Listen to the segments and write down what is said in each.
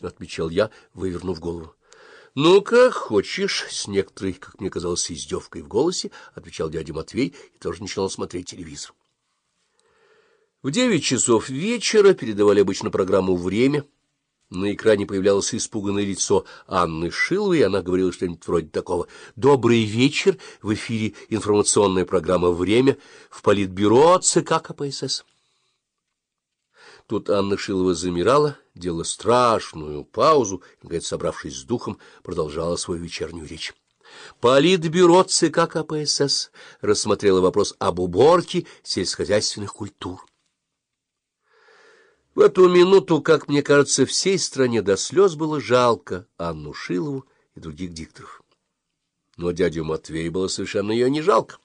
— отвечал я, вывернув голову. — Ну, как хочешь, — с некоторой, как мне казалось, издевкой в голосе, — отвечал дядя Матвей и тоже начинал смотреть телевизор. В девять часов вечера передавали обычно программу «Время». На экране появлялось испуганное лицо Анны Шиловой, и она говорила что-нибудь вроде такого. «Добрый вечер! В эфире информационная программа «Время» в Политбюро ЦК КПСС». Тут Анна Шилова замирала, делала страшную паузу, и, наконец, собравшись с духом, продолжала свою вечернюю речь. Политбюро ЦК КПСС рассмотрело вопрос об уборке сельскохозяйственных культур. В эту минуту, как мне кажется, всей стране до слез было жалко Анну Шилову и других дикторов. Но дядю Матвею было совершенно ее не жалко.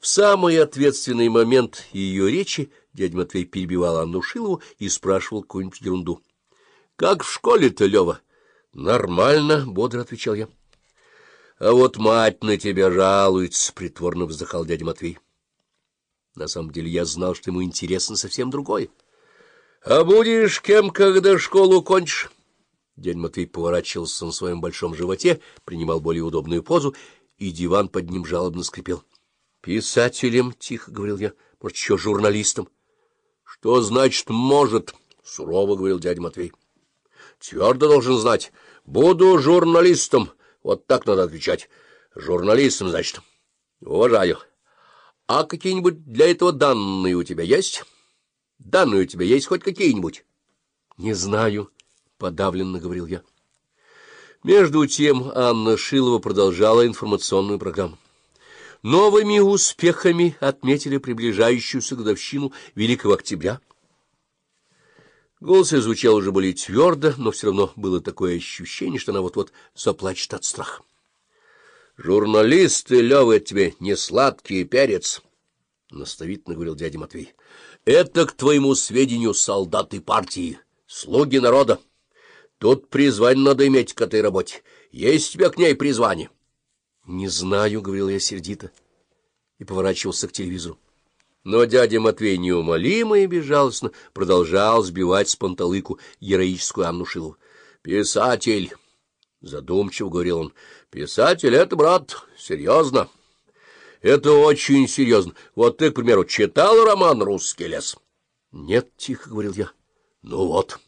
В самый ответственный момент ее речи дядя Матвей перебивал Анну Шилову и спрашивал какую-нибудь ерунду. — Как в школе-то, Лева? — Нормально, — бодро отвечал я. — А вот мать на тебя жалуется, — притворно вздыхал дядя Матвей. На самом деле я знал, что ему интересно совсем другое. — А будешь кем, когда школу кончишь? Дядя Матвей поворачивался на своем большом животе, принимал более удобную позу, и диван под ним жалобно скрипел. — Писателем, — тихо говорил я, — может, еще журналистом. — Что значит «может»? — сурово говорил дядя Матвей. — Твердо должен знать. Буду журналистом. Вот так надо отвечать. Журналистом, значит. Уважаю. А какие-нибудь для этого данные у тебя есть? Данные у тебя есть хоть какие-нибудь? — Не знаю, — подавленно говорил я. Между тем Анна Шилова продолжала информационную программу. Новыми успехами отметили приближающуюся годовщину Великого Октября. Голос звучал уже более твердо, но все равно было такое ощущение, что она вот-вот заплачет от страха. — Журналисты, Лёва, тебе не сладкий перец, — наставительно говорил дядя Матвей. — Это, к твоему сведению, солдаты партии, слуги народа. Тут призвание надо иметь к этой работе. Есть у тебя к ней призвание? — Не знаю, — говорил я сердито, и поворачивался к телевизору. Но дядя Матвей неумолимо и безжалостно продолжал сбивать с панталыку героическую Анну Шилову. — Писатель! — задумчиво говорил он. — Писатель — это, брат, серьезно. Это очень серьезно. Вот ты, к примеру, читал роман «Русский лес»? — Нет, — тихо говорил я. — Ну вот.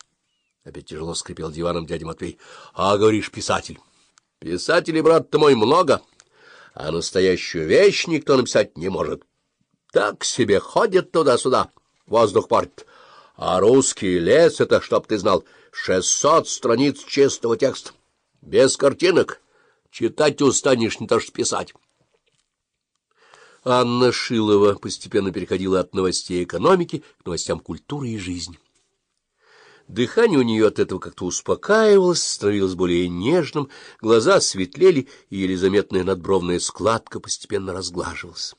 Опять тяжело скрипел диваном дядя Матвей. — А, говоришь, писатель. Писателей, брат ты мой, много, а настоящую вещь никто написать не может. Так себе ходит туда-сюда, воздух портит. А русский лес — это, чтоб ты знал, шестьсот страниц чистого текста. Без картинок. Читать устанешь, не то что писать. Анна Шилова постепенно переходила от новостей экономики к новостям культуры и жизни. Дыхание у нее от этого как-то успокаивалось, становилось более нежным, глаза светлели, и еле заметная надбровная складка постепенно разглаживалась.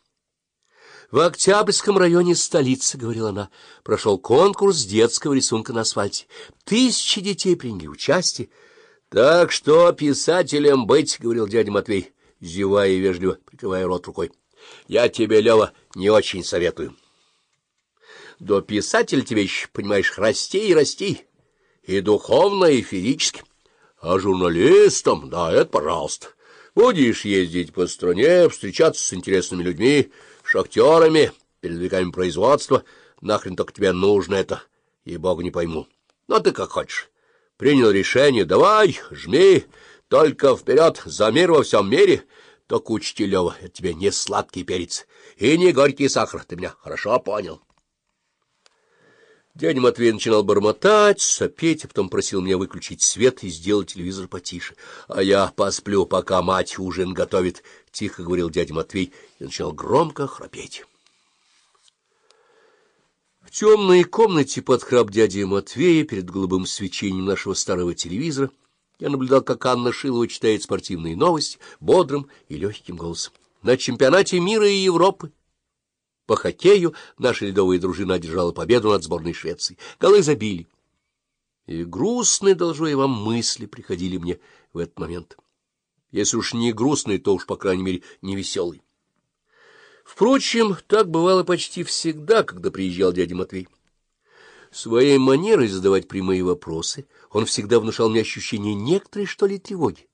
— В Октябрьском районе столицы, — говорила она, — прошел конкурс детского рисунка на асфальте. Тысячи детей приняли участие. — Так что писателем быть, — говорил дядя Матвей, зевая и вежливо, прикрывая рот рукой. — Я тебе, Лева, не очень советую. — до писатель тебе еще, понимаешь, расти и расти, и духовно, и физически. А журналистом, да, это пожалуйста. Будешь ездить по стране, встречаться с интересными людьми, шахтерами, передвигами производства. Нахрен только тебе нужно это, и богу не пойму. Но ты как хочешь. Принял решение, давай, жми, только вперед, за мир во всем мире. Только учти, Лева, это тебе не сладкий перец и не горький сахар, ты меня хорошо понял. Дядя Матвей начинал бормотать, сопеть, а потом просил меня выключить свет и сделать телевизор потише. А я посплю, пока мать ужин готовит, — тихо говорил дядя Матвей и начинал громко храпеть. В темной комнате под храп дяди Матвея перед голубым свечением нашего старого телевизора я наблюдал, как Анна Шилова читает спортивные новости бодрым и легким голосом. На чемпионате мира и Европы по хоккею наша ледовая дружина одержала победу над сборной Швеции. Голы забили. И грустные, должу я вам, мысли приходили мне в этот момент. Если уж не грустные, то уж, по крайней мере, не веселые. Впрочем, так бывало почти всегда, когда приезжал дядя Матвей. Своей манерой задавать прямые вопросы он всегда внушал мне ощущение некоторой, что ли, тревоги.